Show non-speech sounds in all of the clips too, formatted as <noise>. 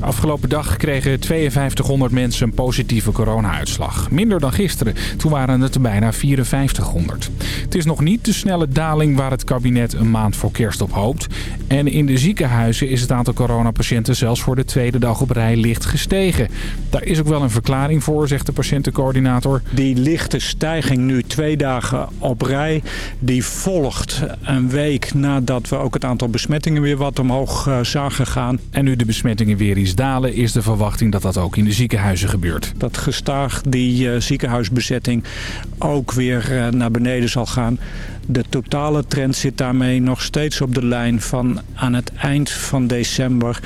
Afgelopen dag kregen 5200 mensen een positieve corona-uitslag. Minder dan gisteren, toen waren het er bijna 5400. Het is nog niet de snelle daling waar het kabinet een maand voor kerst op hoopt. En in de ziekenhuizen is het aantal coronapatiënten zelfs voor de tweede dag op rij licht gestegen. Daar is ook wel een verklaring voor, zegt de patiëntencoördinator. Die lichte stijging nu twee dagen op rij, die volgt een week nadat we ook het aantal besmettingen weer wat omhoog uh, zagen gaan. En nu de besmettingen weer dalen, is de verwachting dat dat ook in de ziekenhuizen gebeurt. Dat gestaag die uh, ziekenhuisbezetting ook weer uh, naar beneden zal gaan. De totale trend zit daarmee nog steeds op de lijn van aan het eind van december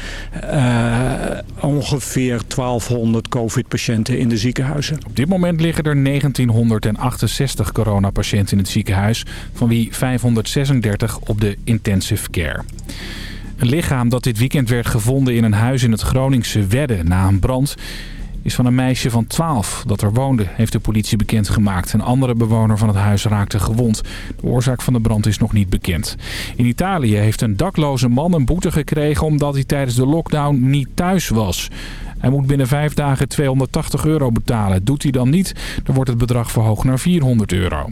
uh, ongeveer 1200 covid-patiënten in de ziekenhuizen. Op dit moment liggen er 1968 coronapatiënten in het ziekenhuis, van wie 536 op de intensive care. Een lichaam dat dit weekend werd gevonden in een huis in het Groningse Wedde na een brand is van een meisje van 12 dat er woonde, heeft de politie bekendgemaakt. Een andere bewoner van het huis raakte gewond. De oorzaak van de brand is nog niet bekend. In Italië heeft een dakloze man een boete gekregen omdat hij tijdens de lockdown niet thuis was. Hij moet binnen vijf dagen 280 euro betalen. Doet hij dan niet, dan wordt het bedrag verhoogd naar 400 euro.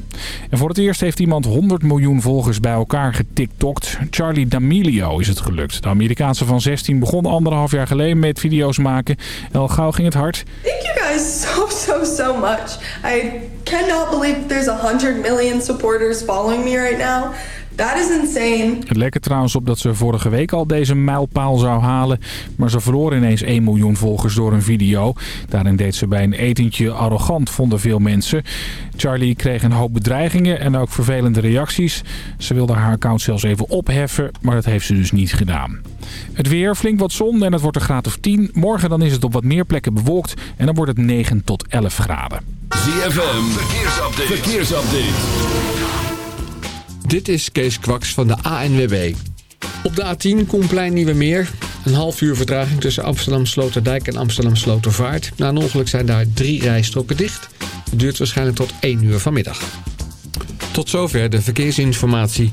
En voor het eerst heeft iemand 100 miljoen volgers bij elkaar getiktokt. Charlie D'Amelio is het gelukt. De Amerikaanse van 16 begon anderhalf jaar geleden met video's maken. En al gauw ging het hard. Thank you guys so, so, so much. I cannot believe there's 100 million supporters following me right now. That is insane. Het leek er trouwens op dat ze vorige week al deze mijlpaal zou halen. Maar ze verloor ineens 1 miljoen volgers door een video. Daarin deed ze bij een etentje arrogant, vonden veel mensen. Charlie kreeg een hoop bedreigingen en ook vervelende reacties. Ze wilde haar account zelfs even opheffen, maar dat heeft ze dus niet gedaan. Het weer, flink wat zon en het wordt een graad of 10. Morgen dan is het op wat meer plekken bewolkt en dan wordt het 9 tot 11 graden. ZFM, verkeersupdate. verkeersupdate. Dit is Kees Kwaks van de ANWB. Op de A10 Koenplein Nieuwe Meer. Een half uur vertraging tussen Amsterdam Sloterdijk en Amsterdam Slotervaart. Na een ongeluk zijn daar drie rijstroken dicht. Het duurt waarschijnlijk tot 1 uur vanmiddag. Tot zover de verkeersinformatie.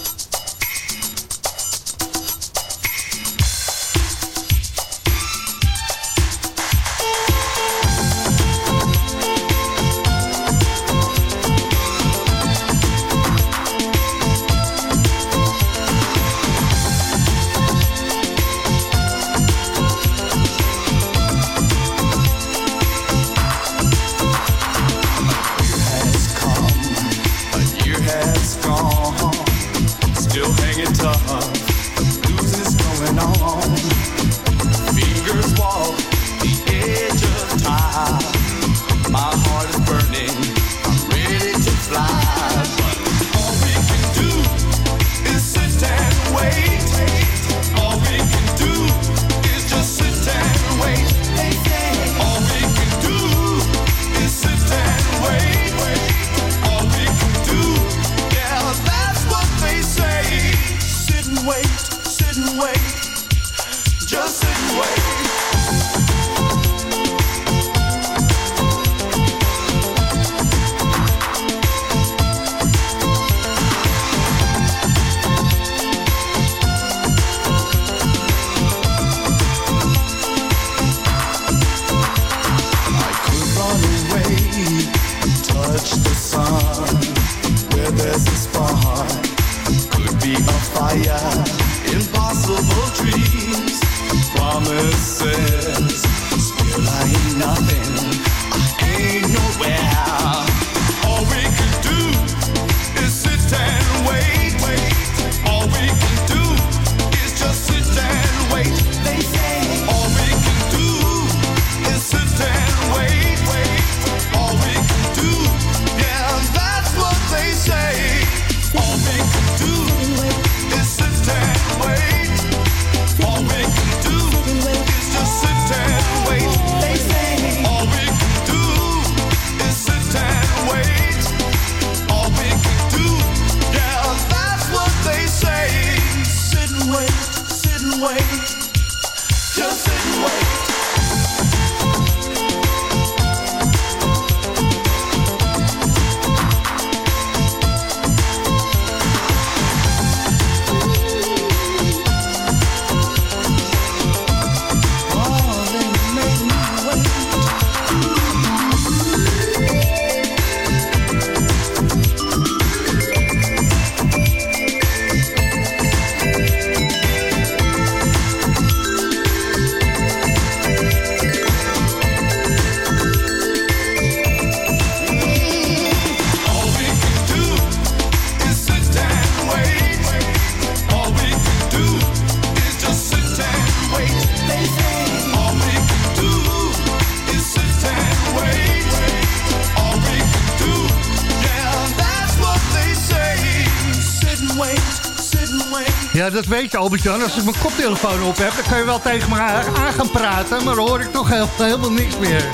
Dat weet je Albert-Jan. Als ik mijn koptelefoon op heb, dan kan je wel tegen me aan gaan praten. Maar dan hoor ik toch heel, helemaal niks meer.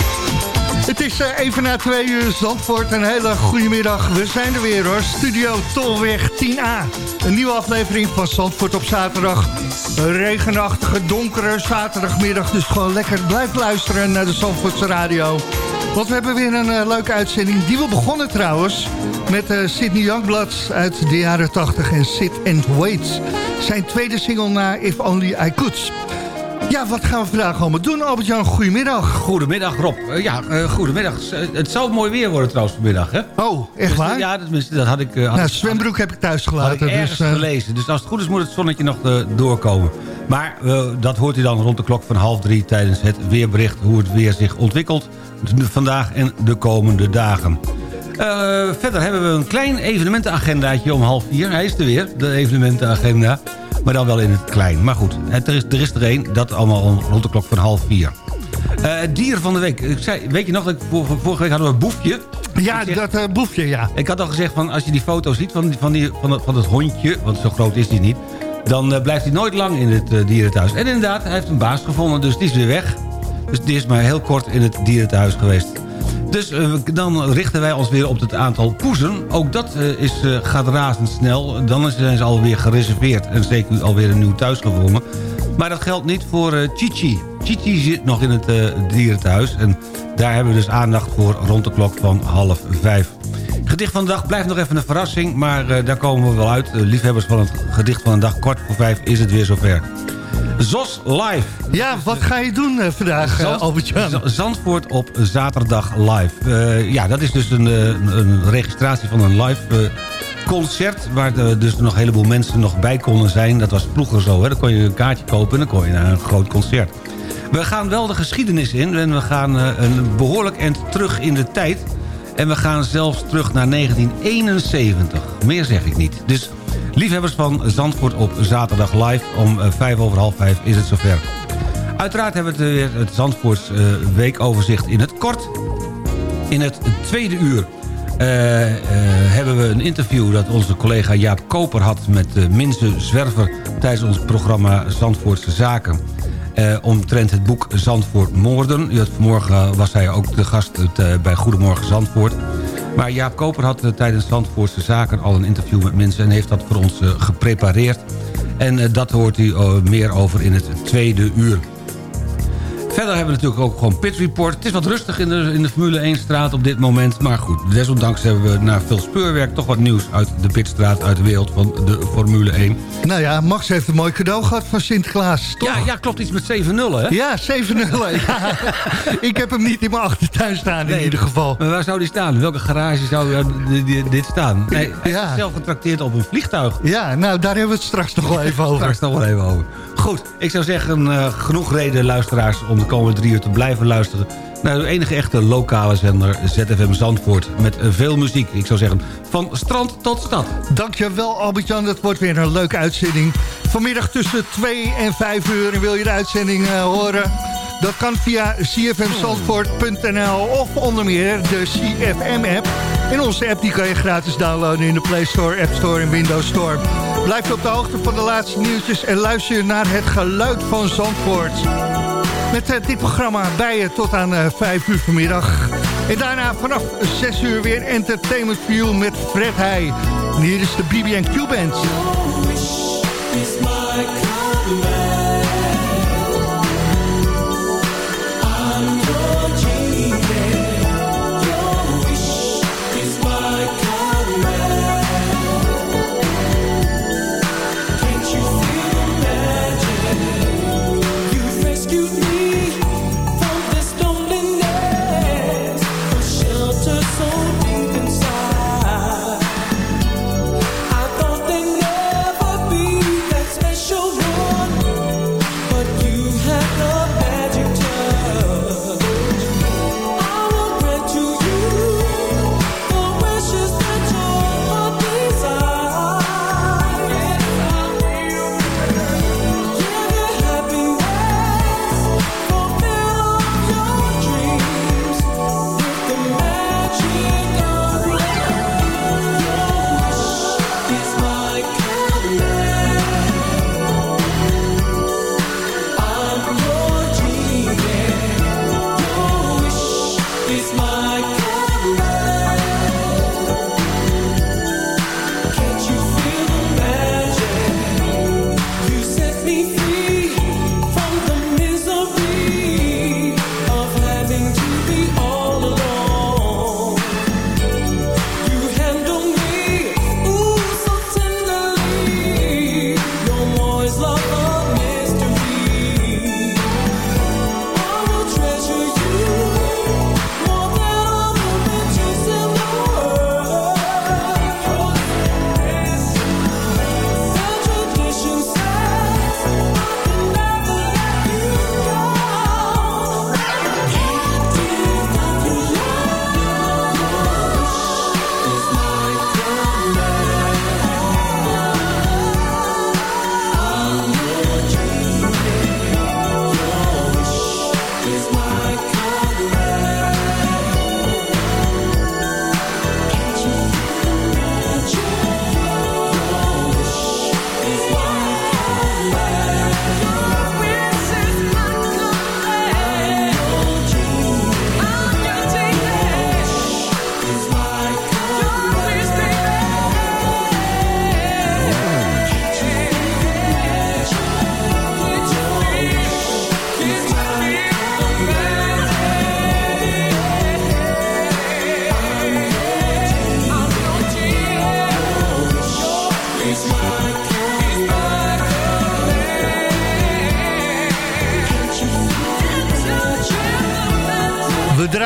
Het is uh, even na twee uur Zandvoort. Een hele goede middag. We zijn er weer hoor. Studio Tolweg 10A. Een nieuwe aflevering van Zandvoort op zaterdag. Een regenachtige, donkere zaterdagmiddag. Dus gewoon lekker blijf luisteren naar de Zandvoortse radio. Want we hebben weer een uh, leuke uitzending. Die we begonnen trouwens met uh, Sidney Youngblood uit de jaren 80 en Sit and Wait. Zijn tweede single na If Only I Could. Ja, wat gaan we vandaag allemaal doen? Albert-Jan, goedemiddag. Goedemiddag Rob. Uh, ja, uh, goedemiddag. Het zal mooi weer worden trouwens vanmiddag, hè? Oh, echt dus, waar? Ja, dat, dat had ik... Uh, nou, zwembroek heb ik thuis gelaten. Ik ergens dus, gelezen. Dus als het goed is moet het zonnetje nog doorkomen. Maar dat hoort u dan rond de klok van half drie tijdens het weerbericht... hoe het weer zich ontwikkelt vandaag en de komende dagen. Uh, verder hebben we een klein evenementenagendaatje om half vier. Hij is er weer, de evenementenagenda. Maar dan wel in het klein. Maar goed, er is er, is er één. Dat allemaal rond de klok van half vier. Uh, dier van de week. Ik zei, weet je nog, dat vorige week hadden we een boefje. Ja, zeg, dat uh, boefje, ja. Ik had al gezegd, van, als je die foto ziet van, van, die, van, het, van hondje... want zo groot is die niet... dan uh, blijft hij nooit lang in het dierenthuis. En inderdaad, hij heeft een baas gevonden, dus die is weer weg. Dus die is maar heel kort in het dierenthuis geweest. Dus uh, dan richten wij ons weer op het aantal poezen. Ook dat uh, is, uh, gaat razendsnel. Dan zijn ze alweer gereserveerd en zeker alweer een nieuw thuis gevonden. Maar dat geldt niet voor Chichi. Chichi zit nog in het dierenthuis. En daar hebben we dus aandacht voor rond de klok van half vijf. Gedicht van de dag blijft nog even een verrassing. Maar daar komen we wel uit. liefhebbers van het gedicht van de dag, kwart voor vijf, is het weer zover. ZOS Live. Ja, wat ga je doen uh, vandaag, uh, Albert-Jan? Zandvoort op zaterdag live. Uh, ja, dat is dus een, een, registratie van een live concert... waar de, dus nog een heleboel mensen nog bij konden zijn. Dat was vroeger zo, hè? dan kon je een kaartje kopen en dan kon je naar een groot concert. We gaan wel de geschiedenis in en we gaan een behoorlijk eind terug in de tijd... En we gaan zelfs terug naar 1971. Meer zeg ik niet. Dus Liefhebbers van Zandvoort op zaterdag live. Om uh, vijf over half vijf is het zover. Uiteraard hebben we het, het Zandvoorts uh, weekoverzicht in het kort. In het tweede uur hebben we een interview dat onze collega Jaap Koper had... met Minze Zwerver tijdens ons programma Zandvoortse Zaken. Omtrent het boek Zandvoort Moorden. Vanmorgen was hij ook de gast bij Goedemorgen Zandvoort. Maar Jaap Koper had tijdens Zandvoortse Zaken al een interview met mensen... en heeft dat voor ons geprepareerd. En dat hoort u meer over in het tweede uur. Verder hebben we natuurlijk ook gewoon Pit Report. Het is wat rustig in de, in de Formule 1-straat op dit moment. Maar goed, desondanks hebben we na veel speurwerk... toch wat nieuws uit de pitstraat, uit de wereld van de Formule 1. Nou ja, Max heeft een mooi cadeau gehad van Sinterklaas, toch? Ja, ja klopt, iets met 7-0, hè? Ja, 7-0. ja. <laughs> Ik heb hem niet in mijn achtertuin staan, nee, in ieder geval. Maar waar zou die staan? In welke garage zou dit staan? Nee, hij ja. is zelf getrakteerd op een vliegtuig. Ja, nou, daar hebben we het straks nog wel even <laughs> over. Straks nog wel even over. Goed, ik zou zeggen, uh, genoeg reden, luisteraars... om de komende drie uur te blijven luisteren... naar de enige echte lokale zender ZFM Zandvoort. Met veel muziek, ik zou zeggen, van strand tot stad. Dankjewel Albert-Jan, dat wordt weer een leuke uitzending. Vanmiddag tussen 2 en 5 uur. En wil je de uitzending uh, horen... Dat kan via cfmzandvoort.nl of onder meer de CFM-app. En onze app die kan je gratis downloaden in de Play Store, App Store en Windows Store. Blijf op de hoogte van de laatste nieuwtjes en luister naar het geluid van Zandvoort. Met uh, dit programma bij je tot aan uh, 5 uur vanmiddag. En daarna vanaf 6 uur weer Entertainment View met Fred Heij. En hier is de BB&Q Band.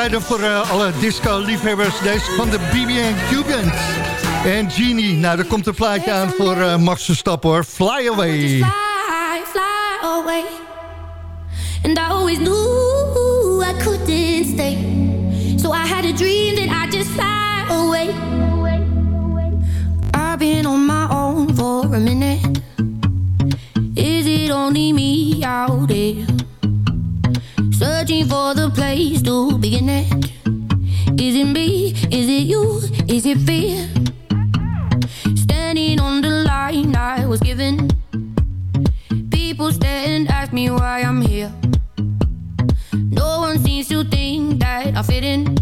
We draaiden voor uh, alle disco-liefhebbers deze van de BB&Q Band. En Genie, nou, daar komt een plaatje aan voor uh, Max Verstappen hoor. Fly away. Fly, fly away. And I always knew I couldn't stay. So I had a dream that I just fly away. I've been on my own for a minute. Is it only me out there? For the place to begin it. Is it me? Is it you? Is it fear? Standing on the line I was given. People stare and ask me why I'm here. No one seems to think that I fit in.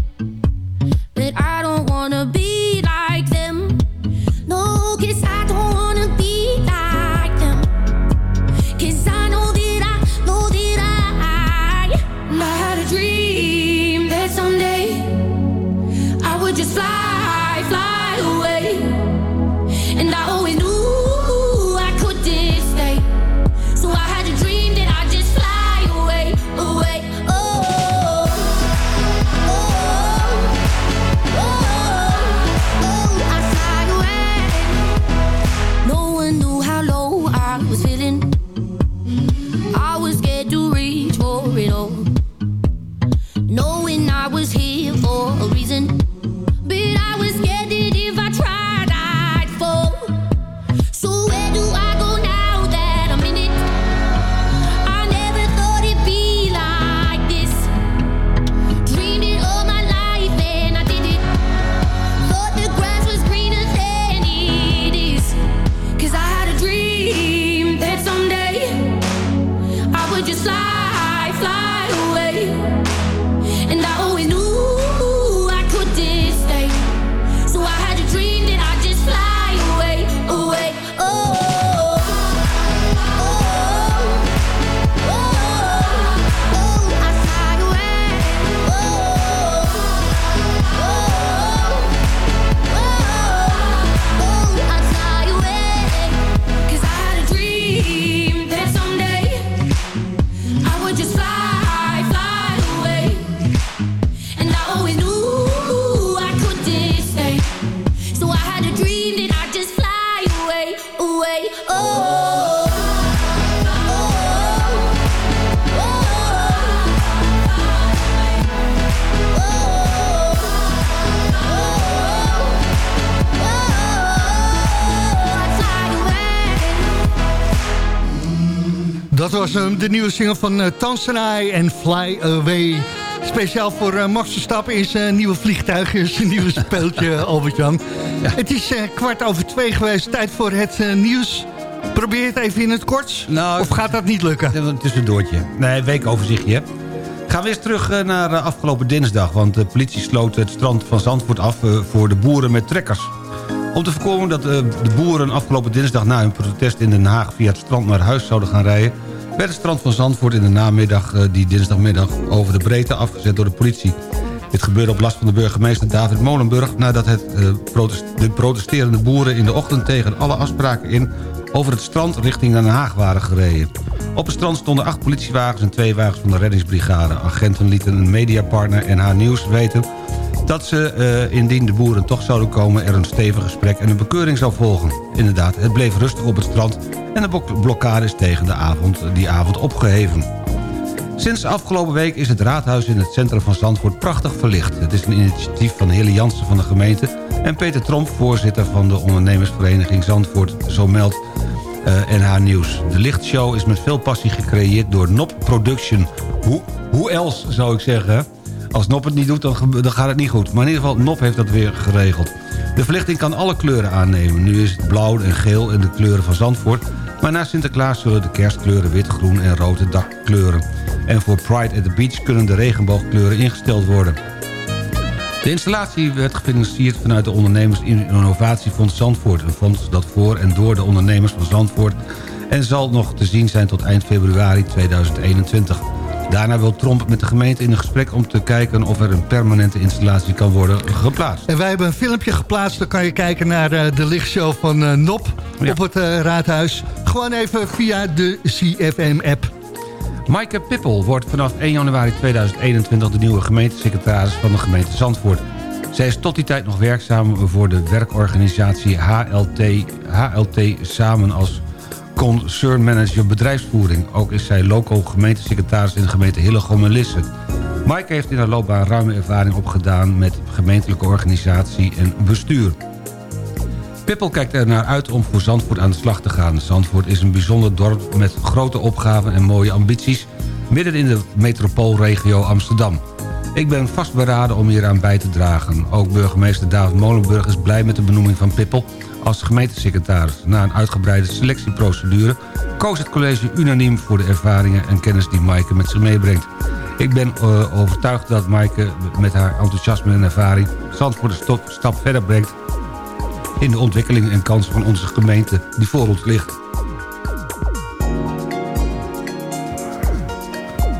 De nieuwe single van uh, Tansenai en Fly Away. Speciaal voor uh, Max Verstappen in zijn nieuwe vliegtuig, in zijn nieuwe speeltje, <laughs> Albert-Jan. Het is uh, kwart over twee geweest, tijd voor het nieuws. Probeer het even in het kort, Nou, of gaat dat niet lukken? Een tussendoortje. Nee, weekoverzichtje. Gaan we eens terug eh, naar eh, afgelopen dinsdag. Want de politie sloot het strand van Zandvoort af eh, voor de boeren met trekkers. Om te voorkomen dat eh, de boeren afgelopen dinsdag na hun protest in Den Haag... via het strand naar huis zouden gaan rijden... werd het strand van Zandvoort in de namiddag, eh, die dinsdagmiddag... over de breedte afgezet door de politie. Dit gebeurde op last van de burgemeester David Molenburg... nadat het, eh, de protesterende boeren in de ochtend tegen alle afspraken in... over het strand richting Den Haag waren gereden. Op het strand stonden acht politiewagens en twee wagens van de reddingsbrigade. Agenten lieten een mediapartner NH Nieuws weten dat ze, eh, indien de boeren toch zouden komen... er een stevig gesprek en een bekeuring zou volgen. Inderdaad, het bleef rustig op het strand... en de blok- blokkade is tegen de avond, die avond opgeheven. Sinds afgelopen week is het raadhuis in het centrum van Zandvoort prachtig verlicht. Het is een initiatief van Hille Jansen van de gemeente... en Peter Tromp, voorzitter van de ondernemersvereniging Zandvoort... zo meldt eh, NH Nieuws. De lichtshow is met veel passie gecreëerd door Nop Production. Hoe, hoe else, zou ik zeggen... Als Nop het niet doet, dan, dan gaat het niet goed. Maar in ieder geval, Nop heeft dat weer geregeld. De verlichting kan alle kleuren aannemen. Nu is het blauw en geel in de kleuren van Zandvoort. Maar na Sinterklaas zullen de kerstkleuren wit, groen en rood de dakkleuren. En voor Pride at the Beach kunnen de regenboogkleuren ingesteld worden. De installatie werd gefinancierd vanuit de Ondernemers Innovatiefonds Zandvoort. Een fonds dat voor en door de ondernemers van Zandvoort... en zal nog te zien zijn tot eind februari 2021. Daarna wil Tromp met de gemeente in een gesprek om te kijken... of er een permanente installatie kan worden geplaatst. En wij hebben een filmpje geplaatst. Dan kan je kijken naar eh, de lichtshow van eh, Nop Ja. op het eh, raadhuis. Gewoon even via de CFM-app. Maaike Pippel wordt vanaf 1 januari 2021 de nieuwe gemeentesecretaris van de gemeente Zandvoort. Zij is tot die tijd nog werkzaam voor de werkorganisatie HLT, HLT samen als concern manager bedrijfsvoering. Ook is zij local gemeentesecretaris in de gemeente Hillegom en Lisse. Maaike heeft in haar loopbaan ruime ervaring opgedaan met gemeentelijke organisatie en bestuur. Pippel kijkt er naar uit om voor Zandvoort aan de slag te gaan. Zandvoort is een bijzonder dorp met grote opgaven en mooie ambities... midden in de metropoolregio Amsterdam. Ik ben vastberaden om hieraan bij te dragen. Ook burgemeester David Molenburg is blij met de benoeming van Pippel... als gemeentesecretaris. Na een uitgebreide selectieprocedure... koos het college unaniem voor de ervaringen en kennis die Maaike met zich meebrengt. Ik ben eh, overtuigd dat Maaike met haar enthousiasme en ervaring... Zandvoort een stop- stap verder brengt in de ontwikkeling en kansen van onze gemeente die voor ons ligt.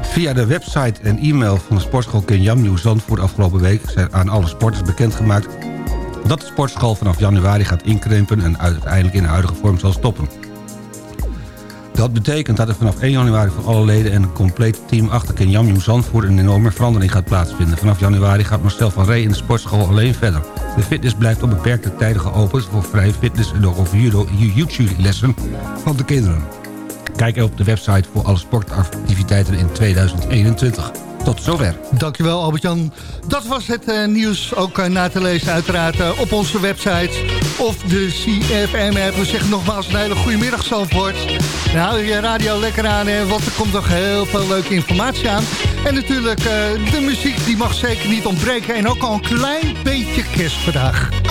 Via de website en e-mail van de sportschool Kenyam Nieuw Zandvoort afgelopen week... zijn aan alle sporters bekendgemaakt dat de sportschool vanaf januari gaat inkrimpen... en uiteindelijk in de huidige vorm zal stoppen. Dat betekent dat er vanaf 1 januari voor alle leden en een compleet team achter Kenyam Nieuw Zandvoort een enorme verandering gaat plaatsvinden. Vanaf januari gaat Marcel van Ree in de sportschool alleen verder. De fitness blijft op beperkte tijden geopend voor vrije fitness en of jiu-jitsu-lessen van de kinderen. Kijk op de website voor alle sportactiviteiten in 2021. Tot zover. Dankjewel Albert-Jan. Dat was het eh, nieuws. Ook eh, na te lezen uiteraard eh, op onze website of de CFM-app. We zeggen nogmaals een hele goede middag Zandvoort. Hou je radio lekker aan, hè, want er komt nog heel veel leuke informatie aan. En natuurlijk de muziek, die mag zeker niet ontbreken. En ook al een klein beetje kerst vandaag.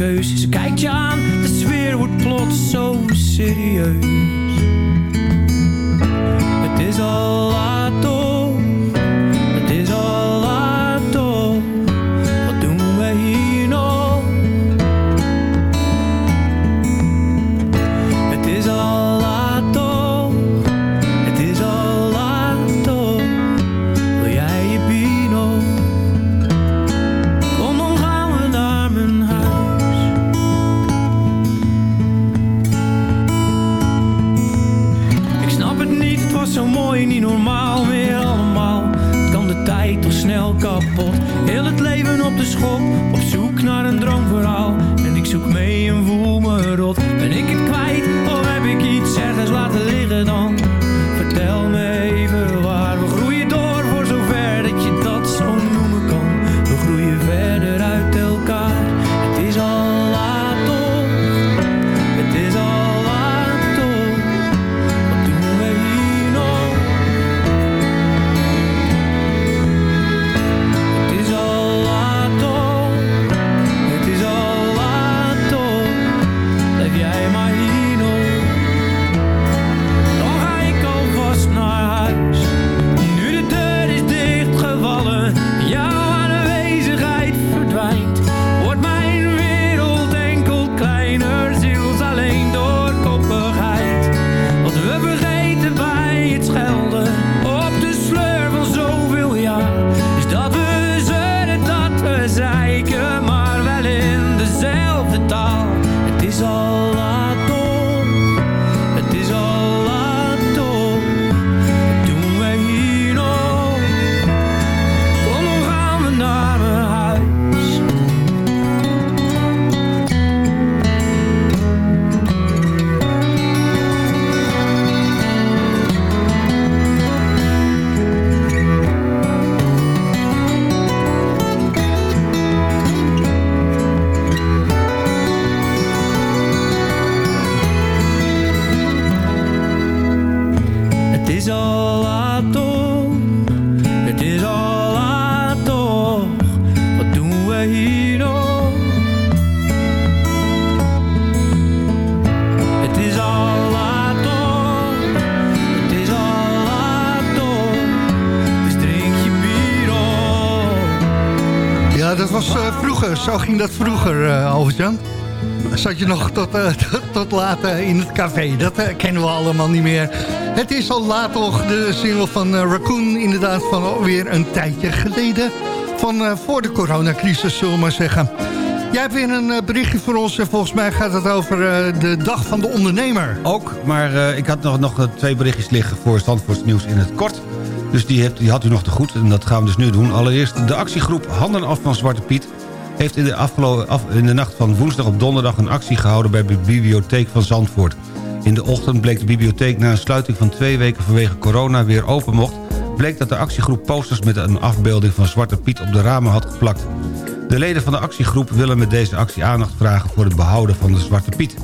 Altijd Zat je nog tot, eh, tot, laat eh, in het café. Dat eh, kennen we allemaal niet meer. Het is al laat de single van Raccoon. Inderdaad van alweer een tijdje geleden. Van voor de coronacrisis, zullen we maar zeggen. Jij hebt weer een berichtje voor ons. En volgens mij gaat het over de dag van de ondernemer. Ook, maar ik had nog, nog twee berichtjes liggen voor Zandvoorts Nieuws in het kort. Dus die, heeft, die had u nog te goed en dat gaan we dus nu doen. Allereerst de actiegroep Handen af van Zwarte Piet... heeft in de, in de nacht van woensdag op donderdag een actie gehouden... bij de bibliotheek van Zandvoort. In de ochtend bleek de bibliotheek na een sluiting van twee weken vanwege corona weer open mocht... bleek dat de actiegroep posters met een afbeelding van Zwarte Piet op de ramen had geplakt. De leden van de actiegroep willen met deze actie aandacht vragen voor het behouden van de Zwarte Piet.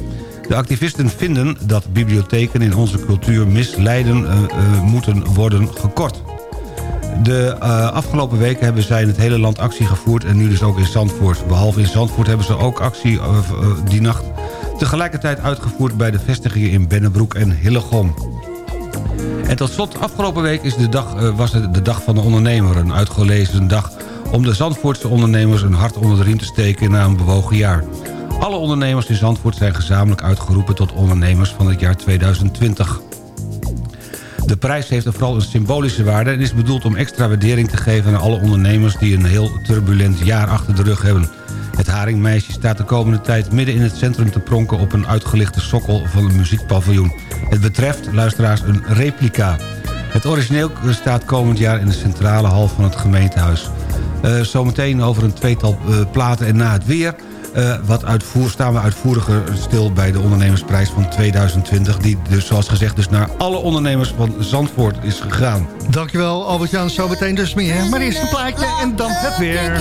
De activisten vinden dat bibliotheken in onze cultuur misleiden eh, eh, moeten worden gekort. De eh, afgelopen weken hebben zij in het hele land actie gevoerd en nu dus ook in Zandvoort. Behalve in Zandvoort hebben ze ook actie eh, eh, die nacht tegelijkertijd uitgevoerd bij de vestigingen in Bennebroek en Hillegom. En tot slot, afgelopen week is de dag, was het de dag van de ondernemer. Een uitgelezen dag om de Zandvoortse ondernemers een hart onder de riem te steken na een bewogen jaar. Alle ondernemers in Zandvoort zijn gezamenlijk uitgeroepen tot ondernemers van het jaar 2020. De prijs heeft vooral een symbolische waarde... en is bedoeld om extra waardering te geven aan alle ondernemers... die een heel turbulent jaar achter de rug hebben. Het Haringmeisje staat de komende tijd midden in het centrum te pronken... op een uitgelichte sokkel van een muziekpaviljoen. Het betreft, luisteraars, een replica. Het origineel staat komend jaar in de centrale hal van het gemeentehuis. Eh, zometeen over een tweetal eh, platen en na het weer... eh, wat uitvoer, staan we uitvoeriger stil bij de ondernemersprijs van 2020... die dus zoals gezegd dus naar alle ondernemers van Zandvoort is gegaan. Dankjewel Albert-Jan, zo meteen dus meer. Maar eerst een plaatje en dan het weer.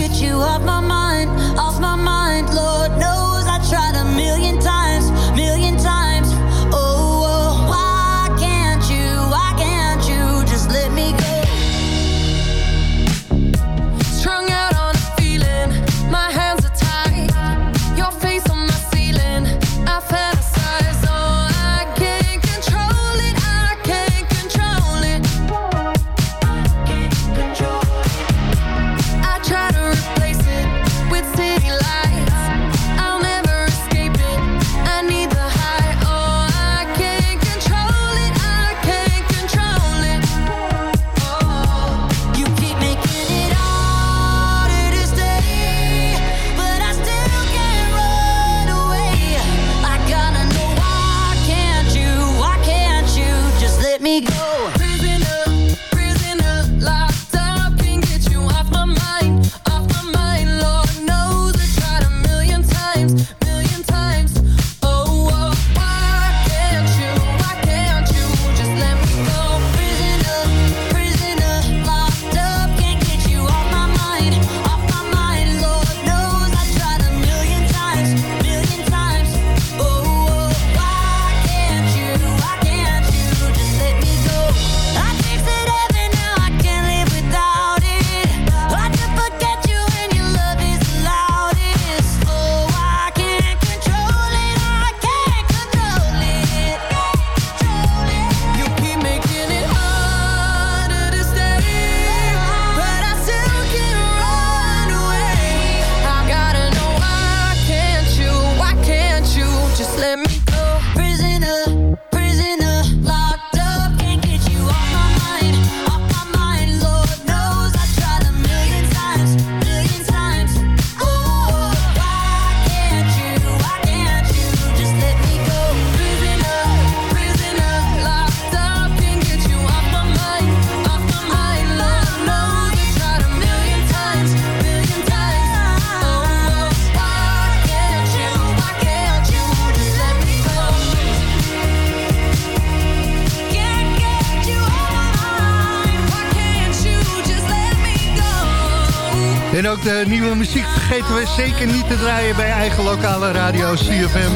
De nieuwe muziek vergeten we zeker niet te draaien bij eigen lokale radio CFM.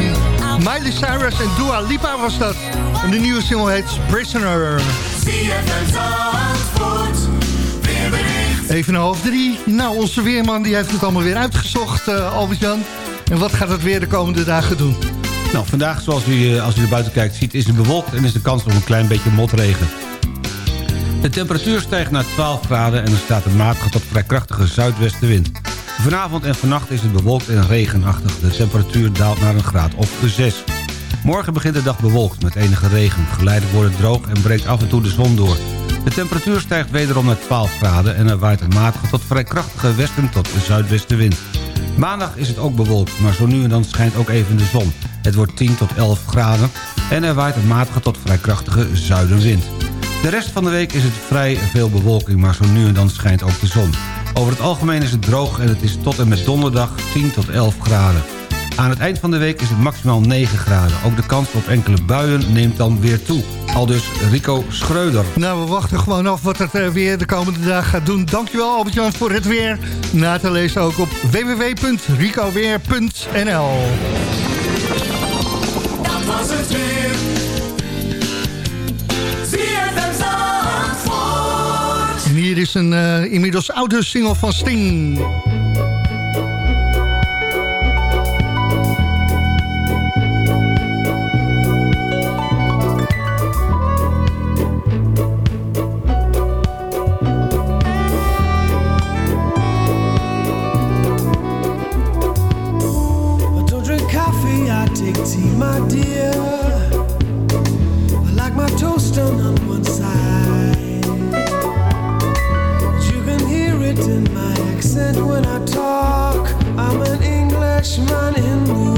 Miley Cyrus en Dua Lipa was dat. En de nieuwe single heet Prisoner. Even een half drie. Nou, onze weerman die heeft het allemaal weer uitgezocht, eh Albert-Jan. En wat gaat het weer de komende dagen doen? Nou, vandaag, zoals u, eh, als u naar buiten kijkt, ziet, is het bewolkt... en is de kans op een klein beetje motregen. De temperatuur stijgt naar 12 graden en er staat een matige tot vrij krachtige zuidwestenwind. Vanavond en vannacht is het bewolkt en regenachtig. De temperatuur daalt naar een graad of 6. Morgen begint de dag bewolkt met enige regen. Geleidelijk wordt het droog en breekt af en toe de zon door. De temperatuur stijgt wederom naar 12 graden... en er waait een matige tot vrij krachtige westen tot zuidwestenwind. Maandag is het ook bewolkt, maar zo nu en dan schijnt ook even de zon. Het wordt 10 tot 11 graden en er waait een matige tot vrij krachtige zuidenwind. De rest van de week is het vrij veel bewolking, maar zo nu en dan schijnt ook de zon. Over het algemeen is het droog en het is tot en met donderdag 10 tot 11 graden. Aan het eind van de week is het maximaal 9 graden. Ook de kans op enkele buien neemt dan weer toe. Al dus Rico Schreuder. Nou, we wachten gewoon af wat het eh, weer de komende dagen gaat doen. Dankjewel Albert-Jan voor het weer. Na te lezen ook op www.ricoweer.nl Dat was het weer. Hier is een eh, inmiddels oude single van Sting. Tea, my dear. Dutchman.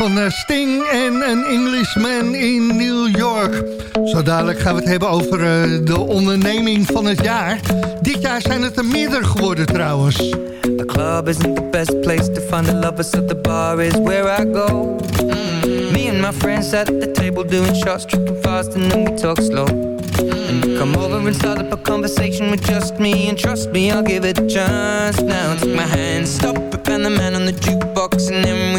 Van eh, Sting en een Englishman in New York. Zo dadelijk gaan we het hebben over eh, de onderneming van het jaar. Dit jaar zijn het er meerdere geworden trouwens. The club isn't the best place to find the lovers, so the bar is where I go. Mm. Me and my friends at the table doing shots, tripping fast, and then we talk slow. And you come over and start up a conversation with just me, and trust me, I'll give it a chance. Now take my hand, stop it, and the man on the jukebox, and then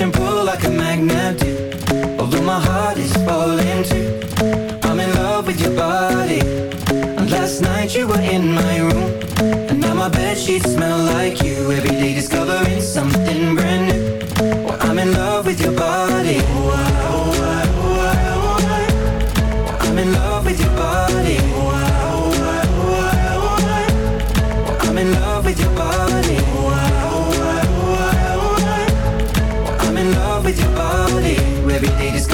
Push and pull like a magnet do. Although my heart is falling too. I'm in love with your body. And last night you were in my room. And now my bed sheets smell like you. Every day discovering something brand new. Well, I'm in love with your body. Oh, I,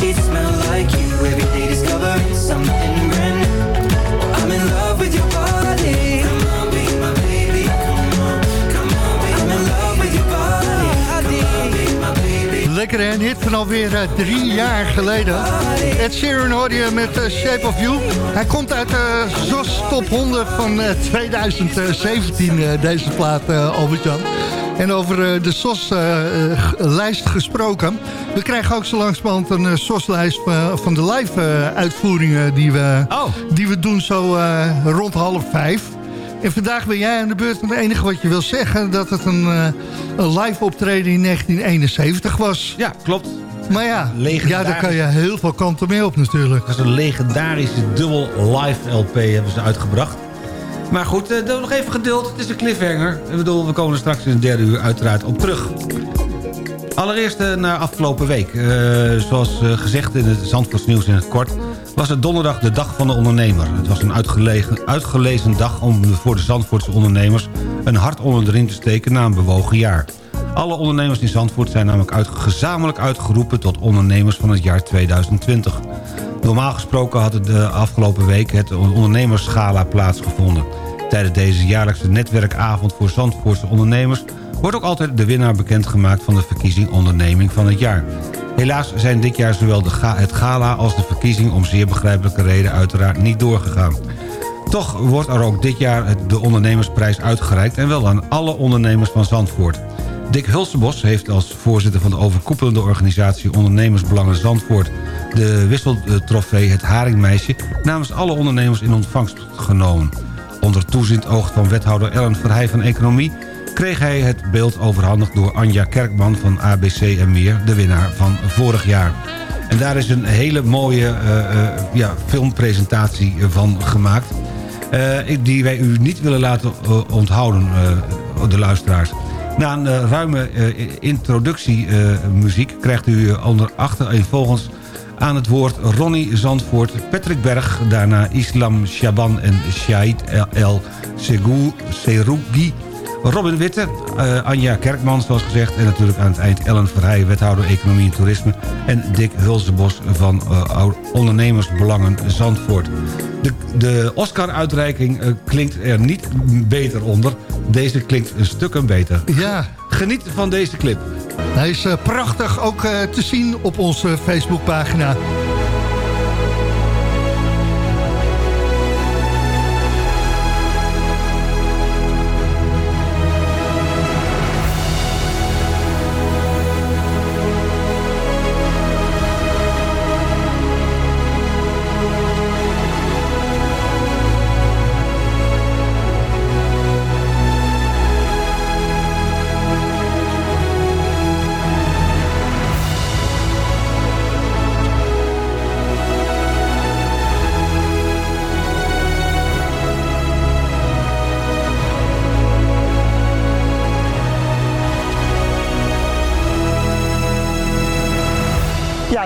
Like you. Something new. I'm in love with. Come on, love with my baby. Lekker een hit van alweer eh, drie jaar geleden. Ed Sheeran hoorde je met eh, Shape of You. Hij komt uit de ZOS Top 100 van eh, 2017, eh, deze plaat, Albert-Jan. En over eh, de SOS-lijst gesproken. We krijgen ook zo langzamerhand een eh, SOS-lijst van, van de live-uitvoeringen die, we, die we doen zo eh, rond half vijf. En vandaag ben jij aan de beurt. En het enige wat je wil zeggen... dat het een, eh, een live optreden in 1971 was. Ja, klopt. Maar ja, ja, daar kan je heel veel kanten mee op natuurlijk. Dat is een legendarische dubbel live LP hebben ze uitgebracht. Maar goed, doe nog even geduld. Het is een cliffhanger. Ik bedoel, we komen er straks in het derde uur uiteraard op terug. Allereerst eh, naar afgelopen week. Eh, zoals gezegd in het Zandvoorts nieuws in het kort... was het donderdag de dag van de ondernemer. Het was een uitgelezen dag om voor de Zandvoortse ondernemers... een hart onder de riem te steken na een bewogen jaar. Alle ondernemers in Zandvoort zijn namelijk gezamenlijk uitgeroepen... tot ondernemers van het jaar 2020. Normaal gesproken had de afgelopen week het ondernemersgala plaatsgevonden. Tijdens deze jaarlijkse netwerkavond voor Zandvoortse ondernemers... wordt ook altijd de winnaar bekendgemaakt van de verkiezing onderneming van het jaar. Helaas zijn dit jaar zowel het gala als de verkiezing om zeer begrijpelijke reden uiteraard niet doorgegaan. Toch wordt er ook dit jaar de ondernemersprijs uitgereikt... en wel aan alle ondernemers van Zandvoort. Dick Hulsebos heeft als voorzitter van de overkoepelende organisatie Ondernemersbelangen Zandvoort... de wisseltrofee Het Haringmeisje namens alle ondernemers in ontvangst genomen. Onder toezicht oog van wethouder Ellen Verheij van Economie... kreeg hij het beeld overhandigd door Anja Kerkman van ABC en meer... de winnaar van vorig jaar. En daar is een hele mooie eh, eh, ja, filmpresentatie van gemaakt... eh, die wij u niet willen laten onthouden, de luisteraars. Na een eh, ruime eh, introductiemuziek krijgt u eh, onder achtereenvolgens aan het woord Ronnie Zandvoort, Patrick Berg... daarna Islam Shaban en Shahid El- Serougi... Robin Witte, eh, Anja Kerkman zoals gezegd... en natuurlijk aan het eind Ellen Verheij, wethouder Economie en Toerisme... en Dick Hulsebos van eh, Ondernemersbelangen Zandvoort. De, de Oscar-uitreiking eh, klinkt er niet beter onder. Deze klinkt een stukken beter. Ja. Geniet van deze clip. Hij is prachtig ook te zien op onze Facebookpagina.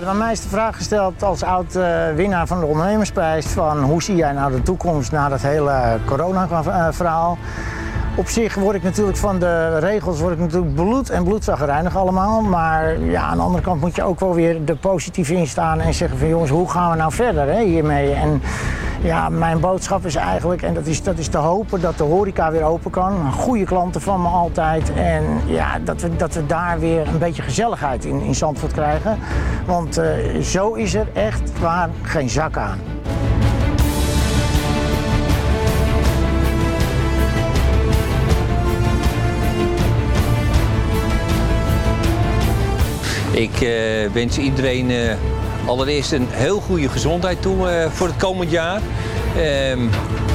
Bij mij is de vraag gesteld als oud-winnaar van de ondernemersprijs... van hoe zie jij nou de toekomst na dat hele corona-verhaal? Op zich word ik natuurlijk van de regels word ik natuurlijk bloed en bloedzagrijnig allemaal. Maar ja, aan de andere kant moet je ook wel weer er positief in staan en zeggen van jongens, hoe gaan we nou verder hè, hiermee? En Ja, mijn boodschap is eigenlijk, en dat is, dat is te hopen dat de horeca weer open kan. Goede klanten van me altijd. En ja, dat we, dat we daar weer een beetje gezelligheid in, in Zandvoort krijgen. Want eh, zo is er echt waar geen zak aan. Ik eh, wens iedereen eh, allereerst een heel goede gezondheid toe eh, voor het komend jaar. Ehm,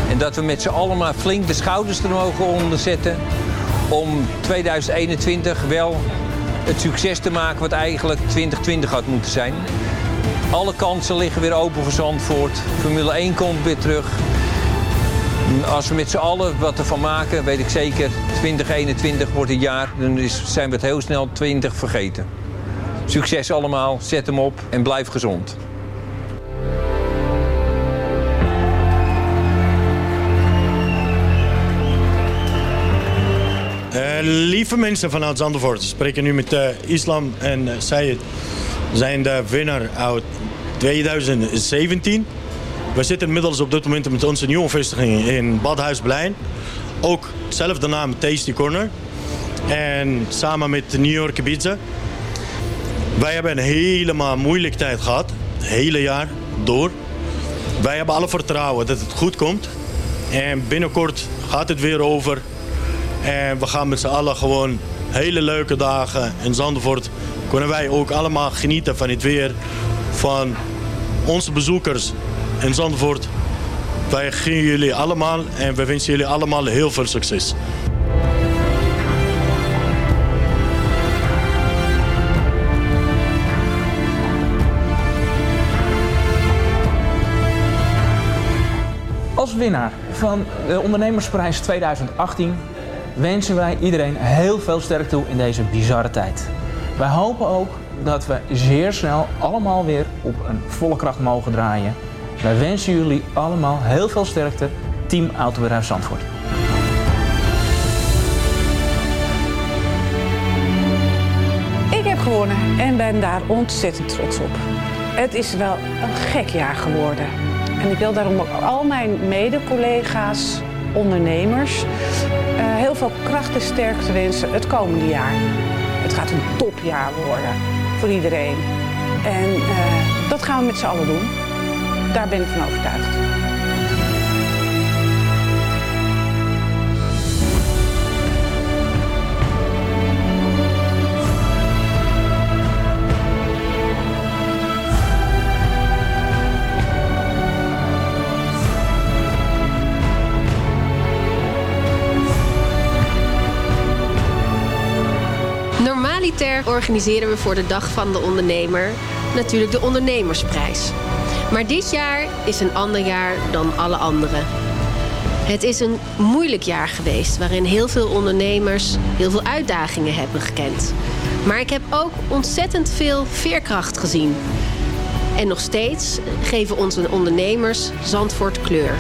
en dat we met z'n allen maar flink de schouders er mogen onder zetten. Om 2021 wel het succes te maken wat eigenlijk 2020 had moeten zijn. Alle kansen liggen weer open voor Zandvoort. Formule 1 komt weer terug. Als we met z'n allen wat ervan maken, weet ik zeker, 2021 wordt het jaar. Dan zijn we het heel snel 20 vergeten. Succes allemaal, zet hem op en blijf gezond. Eh, lieve mensen vanuit Zandvoort, spreken nu met eh, Islam en uh, Sayed. zijn de winnaar uit 2017. We zitten inmiddels op dit moment met onze nieuwe vestiging in Badhuisplein. Ook hetzelfde naam, Tasty Corner. En samen met New York Pizza. Wij hebben een helemaal moeilijke tijd gehad. Het hele jaar door. Wij hebben alle vertrouwen dat het goed komt. En binnenkort gaat het weer over. En we gaan met z'n allen gewoon hele leuke dagen in Zandvoort. Kunnen wij ook allemaal genieten van het weer. Van onze bezoekers in Zandvoort. Wij gunnen jullie allemaal en we wensen jullie allemaal heel veel succes. Winnaar van de Ondernemersprijs 2018 wensen wij iedereen heel veel sterk toe in deze bizarre tijd. Wij hopen ook dat we zeer snel allemaal weer op een volle kracht mogen draaien. Wij wensen jullie allemaal heel veel sterkte. Team Autobedrijf Zandvoort. Ik heb gewonnen en ben daar ontzettend trots op. Het is wel een gek jaar geworden. En ik wil daarom ook al mijn mede-collega's, ondernemers, eh, heel veel kracht en sterkte wensen het komende jaar. Het gaat een topjaar worden voor iedereen. En eh, dat gaan we met z'n allen doen. Daar ben ik van overtuigd. Organiseren we voor de Dag van de Ondernemer natuurlijk de Ondernemersprijs. Maar dit jaar is een ander jaar dan alle andere. Het is een moeilijk jaar geweest waarin heel veel ondernemers heel veel uitdagingen hebben gekend. Maar ik heb ook ontzettend veel veerkracht gezien. En nog steeds geven onze ondernemers Zandvoort kleur.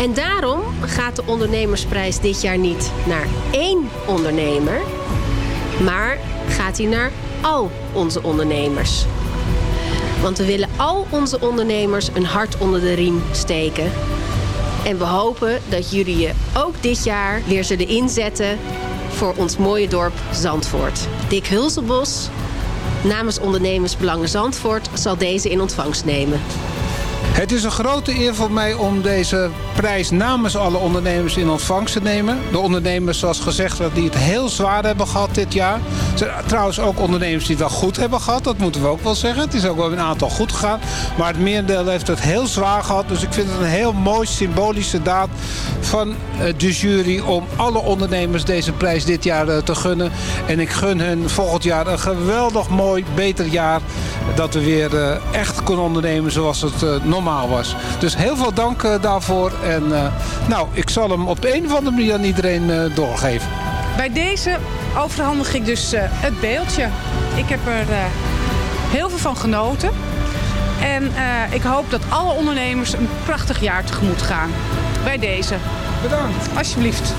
En daarom gaat de ondernemersprijs dit jaar niet naar één ondernemer, maar gaat hij naar al onze ondernemers. Want we willen al onze ondernemers een hart onder de riem steken. En we hopen dat jullie je ook dit jaar weer zullen inzetten voor ons mooie dorp Zandvoort. Dick Hulselbos namens Ondernemersbelangen Zandvoort zal deze in ontvangst nemen. Het is een grote eer voor mij om deze prijs namens alle ondernemers in ontvangst te nemen. De ondernemers, zoals gezegd die het heel zwaar hebben gehad dit jaar. Trouwens ook ondernemers die het wel goed hebben gehad, dat moeten we ook wel zeggen. Het is ook wel een aantal goed gegaan. Maar het merendeel heeft het heel zwaar gehad. Dus ik vind het een heel mooi symbolische daad van eh, de jury om alle ondernemers deze prijs dit jaar eh, te gunnen. En ik gun hun volgend jaar een geweldig mooi, beter jaar. Dat we weer eh, echt kunnen ondernemen zoals het normaal was. Dus heel veel dank daarvoor. En nou, ik zal hem op de een of andere manier aan iedereen doorgeven. Bij deze overhandig ik dus eh, het beeldje. Ik heb er eh, heel veel van genoten. En eh, ik hoop dat alle ondernemers een prachtig jaar tegemoet gaan. Bij deze. Bedankt. Alsjeblieft.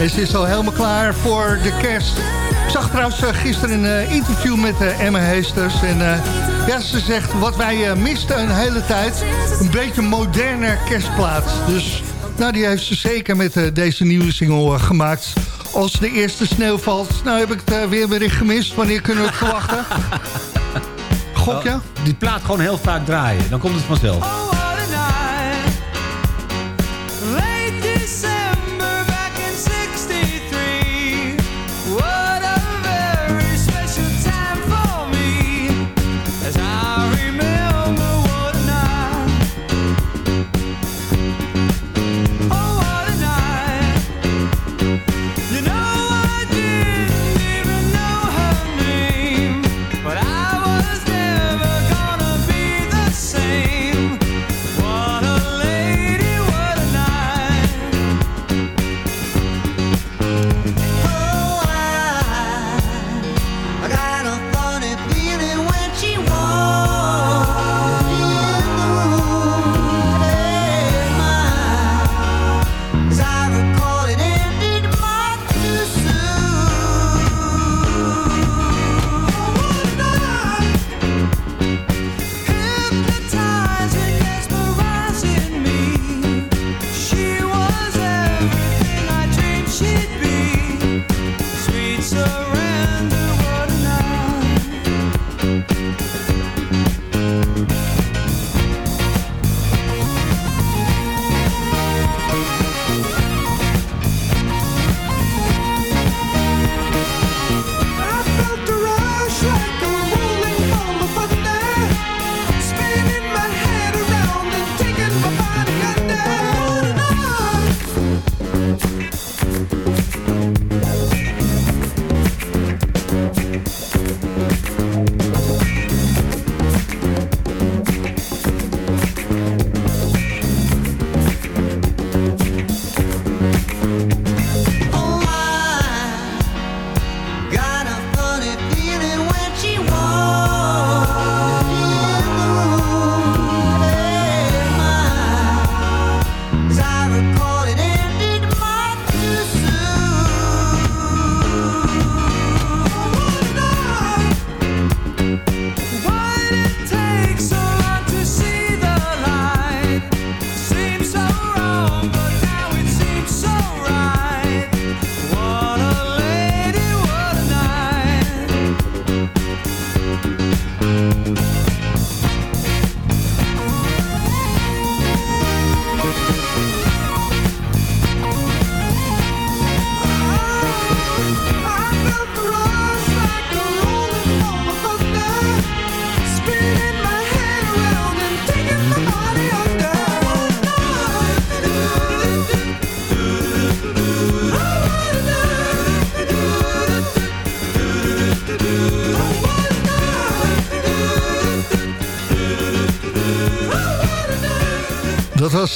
En ze is al helemaal klaar voor de kerst. Ik zag trouwens eh, gisteren een eh, interview met eh, Emma Heesters. En ja, ze zegt wat wij misten een hele tijd. Een beetje moderne kerstplaats. Dus nou, die heeft ze zeker met deze nieuwe single gemaakt als de eerste sneeuw valt. Nou heb ik het uh, weer bericht gemist. Wanneer kunnen we het verwachten? <laughs> Gok je? Die plaat gewoon heel vaak draaien. Dan komt het vanzelf. Oh, oh.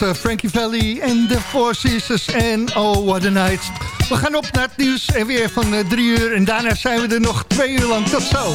Eh, Frankie Valley en The Four Seasons en Oh What a Night. We gaan op naar het nieuws en weer van eh, drie uur en daarna zijn we er nog twee uur lang. Tot zo.